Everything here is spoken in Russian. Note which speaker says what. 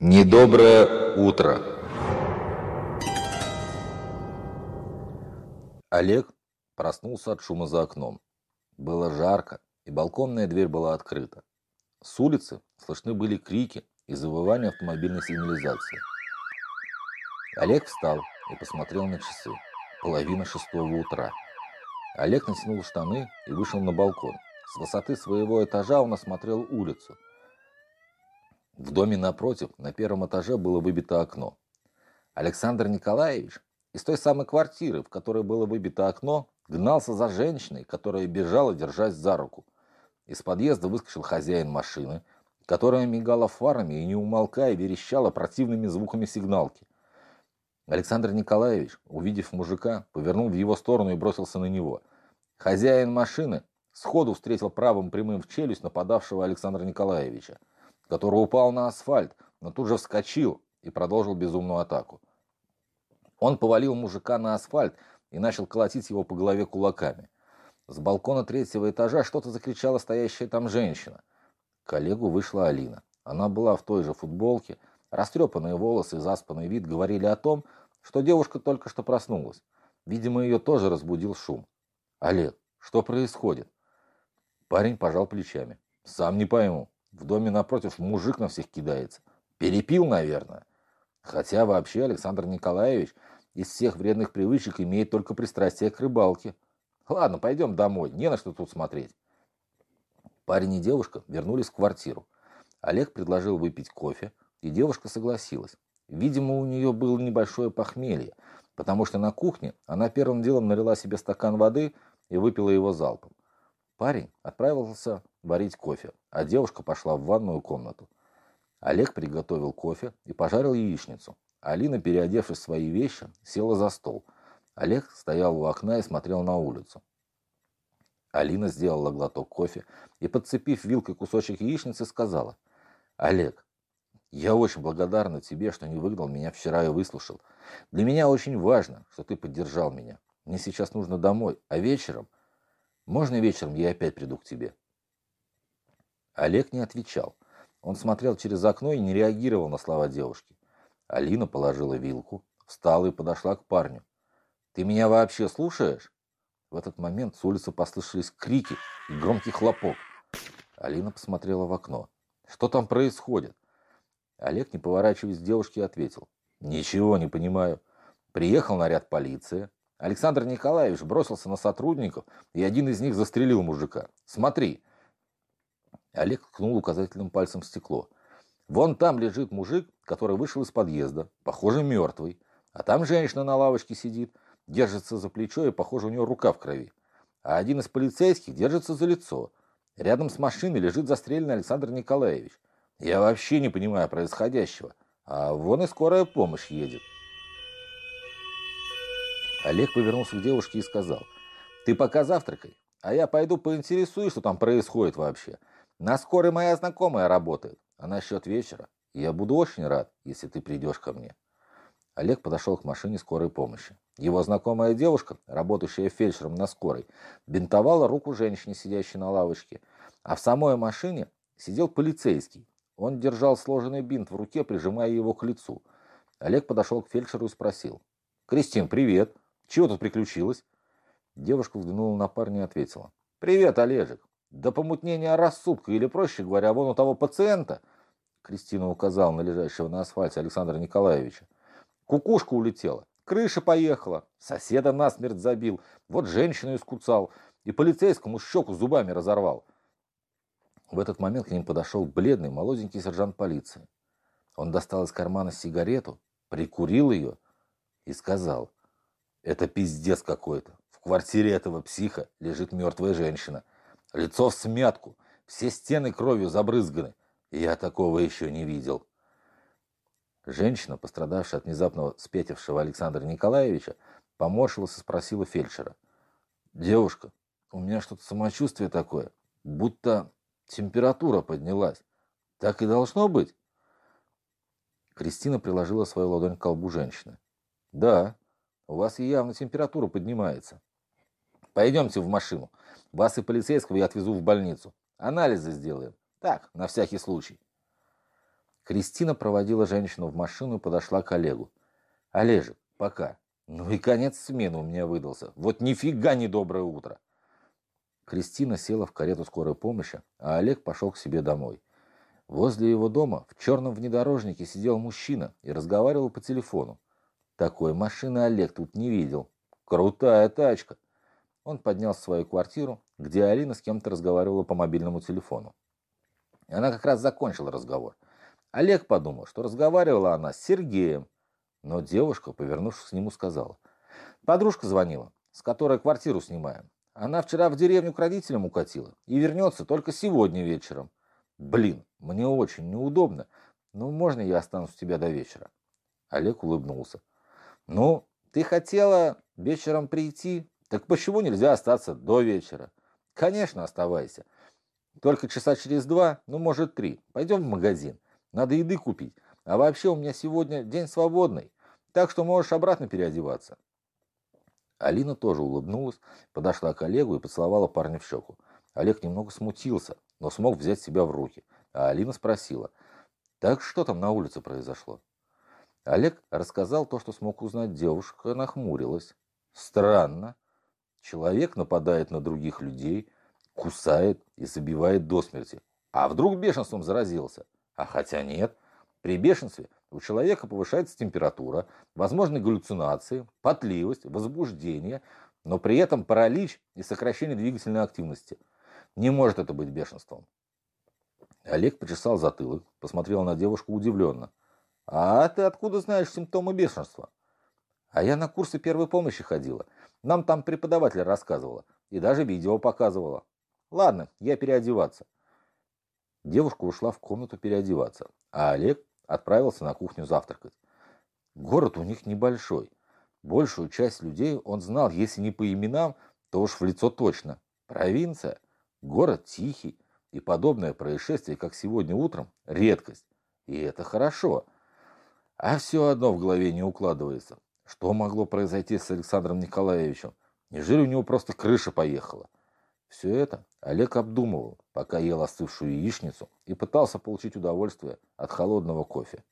Speaker 1: Недоброе утро. Олег проснулся от шума за окном. Было жарко, и балконная дверь была открыта. С улицы слышны были крики и завывания автомобильной сигнализации. Олег встал и посмотрел на часы. Половина шестого утра. Олег натянул штаны и вышел на балкон. С высоты своего этажа он осмотрел улицу. В доме напротив, на первом этаже, было выбито окно. Александр Николаевич из той самой квартиры, в которой было выбито окно, гнался за женщиной, которая бежала, держась за руку. Из подъезда выскочил хозяин машины, которая мигала фарами и, не умолкая, верещала противными звуками сигналки. Александр Николаевич, увидев мужика, повернул в его сторону и бросился на него. Хозяин машины сходу встретил правым прямым в челюсть нападавшего Александра Николаевича который упал на асфальт, но тут же вскочил и продолжил безумную атаку. Он повалил мужика на асфальт и начал колотить его по голове кулаками. С балкона третьего этажа что-то закричала стоящая там женщина. К коллегу вышла Алина. Она была в той же футболке. Растрепанные волосы и заспанный вид говорили о том, что девушка только что проснулась. Видимо, ее тоже разбудил шум. «Олег, что происходит?» Парень пожал плечами. «Сам не пойму. В доме напротив мужик на всех кидается. Перепил, наверное. Хотя вообще Александр Николаевич из всех вредных привычек имеет только пристрастие к рыбалке. Ладно, пойдем домой, не на что тут смотреть. Парень и девушка вернулись в квартиру. Олег предложил выпить кофе, и девушка согласилась. Видимо, у нее было небольшое похмелье, потому что на кухне она первым делом налила себе стакан воды и выпила его залпом. Парень отправился варить кофе, а девушка пошла в ванную комнату. Олег приготовил кофе и пожарил яичницу. Алина, переодевшись в свои вещи, села за стол. Олег стоял у окна и смотрел на улицу. Алина сделала глоток кофе и, подцепив вилкой кусочек яичницы, сказала, «Олег, я очень благодарна тебе, что не выгнал меня вчера и выслушал. Для меня очень важно, что ты поддержал меня. Мне сейчас нужно домой, а вечером можно вечером я опять приду к тебе?» Олег не отвечал. Он смотрел через окно и не реагировал на слова девушки. Алина положила вилку, встала и подошла к парню. «Ты меня вообще слушаешь?» В этот момент с улицы послышались крики и громкий хлопок. Алина посмотрела в окно. «Что там происходит?» Олег, не поворачиваясь к девушке, ответил. «Ничего не понимаю. Приехал наряд полиции, Александр Николаевич бросился на сотрудников, и один из них застрелил мужика. Смотри. Олег ткнул указательным пальцем в стекло. Вон там лежит мужик, который вышел из подъезда, похоже, мертвый. А там женщина на лавочке сидит, держится за плечо, и, похоже, у нее рука в крови. А один из полицейских держится за лицо. Рядом с машиной лежит застреленный Александр Николаевич. Я вообще не понимаю происходящего. А вон и скорая помощь едет. Олег повернулся к девушке и сказал, «Ты пока завтракай, а я пойду поинтересуюсь, что там происходит вообще. На скорой моя знакомая работает, а насчет вечера я буду очень рад, если ты придешь ко мне». Олег подошел к машине скорой помощи. Его знакомая девушка, работающая фельдшером на скорой, бинтовала руку женщине, сидящей на лавочке, а в самой машине сидел полицейский. Он держал сложенный бинт в руке, прижимая его к лицу. Олег подошел к фельдшеру и спросил. «Кристин, привет!» Чего тут приключилось?» Девушка взглянула на парня и ответила. «Привет, Олежек. Да помутнение рассудка, или, проще говоря, вон у того пациента». Кристина указала на лежащего на асфальте Александра Николаевича. «Кукушка улетела, крыша поехала, соседа насмерть забил, вот женщину искуцал и полицейскому щеку зубами разорвал». В этот момент к ним подошел бледный молоденький сержант полиции. Он достал из кармана сигарету, прикурил ее и сказал – это пиздец какой-то. В квартире этого психа лежит мертвая женщина. Лицо в смятку, все стены кровью забрызганы. Я такого еще не видел. Женщина, пострадавшая от внезапного спятившего Александра Николаевича, поморщилась и спросила фельдшера. «Девушка, у меня что-то самочувствие такое, будто температура поднялась. Так и должно быть?» Кристина приложила свою ладонь к колбу женщины. «Да, у вас явно температура поднимается. Пойдемте в машину. Вас и полицейского я отвезу в больницу. Анализы сделаем. Так, на всякий случай. Кристина проводила женщину в машину и подошла к Олегу. «Олежек, пока. Ну и конец смены у меня выдался. Вот нифига не доброе утро!» Кристина села в карету скорой помощи, а Олег пошел к себе домой. Возле его дома в черном внедорожнике сидел мужчина и разговаривал по телефону. Такой машины Олег тут не видел. Крутая тачка. Он поднялся в свою квартиру, где Алина с кем-то разговаривала по мобильному телефону. Она как раз закончила разговор. Олег подумал, что разговаривала она с Сергеем, но девушка, повернувшись к нему, сказала. Подружка звонила, с которой квартиру снимаем. Она вчера в деревню к родителям укатила и вернется только сегодня вечером. Блин, мне очень неудобно, но можно я останусь у тебя до вечера? Олег улыбнулся. Ну, ты хотела вечером прийти, так почему нельзя остаться до вечера? Конечно, оставайся. Только часа через два, ну, может, три. Пойдем в магазин. Надо еды купить. А вообще у меня сегодня день свободный, так что можешь обратно переодеваться. Алина тоже улыбнулась, подошла к Олегу и поцеловала парня в щеку. Олег немного смутился, но смог взять себя в руки. А Алина спросила, «Так что там на улице произошло?» Олег рассказал то, что смог узнать. Девушка нахмурилась. «Странно. Человек нападает на других людей, кусает и забивает до смерти. А вдруг бешенством заразился? А хотя нет. При бешенстве у человека повышается температура, возможны галлюцинации, потливость, возбуждение, но при этом паралич и сокращение двигательной активности. Не может это быть бешенством. Олег почесал затылок, посмотрел на девушку удивленно. «А ты откуда знаешь симптомы бешенства?» «А я на курсы первой помощи ходила. Нам там преподаватель рассказывала и даже видео показывала. Ладно, я переодеваться». Девушка ушла в комнату переодеваться, а Олег отправился на кухню завтракать. Город у них небольшой. Большую часть людей он знал, если не по именам, то уж в лицо точно. Провинция, город тихий, и подобное происшествие, как сегодня утром, редкость. И это хорошо. А все одно в голове не укладывается. Что могло произойти с Александром Николаевичем? Неужели у него просто крыша поехала? Все это Олег обдумывал, пока ел остывшую яичницу и пытался получить удовольствие от холодного кофе.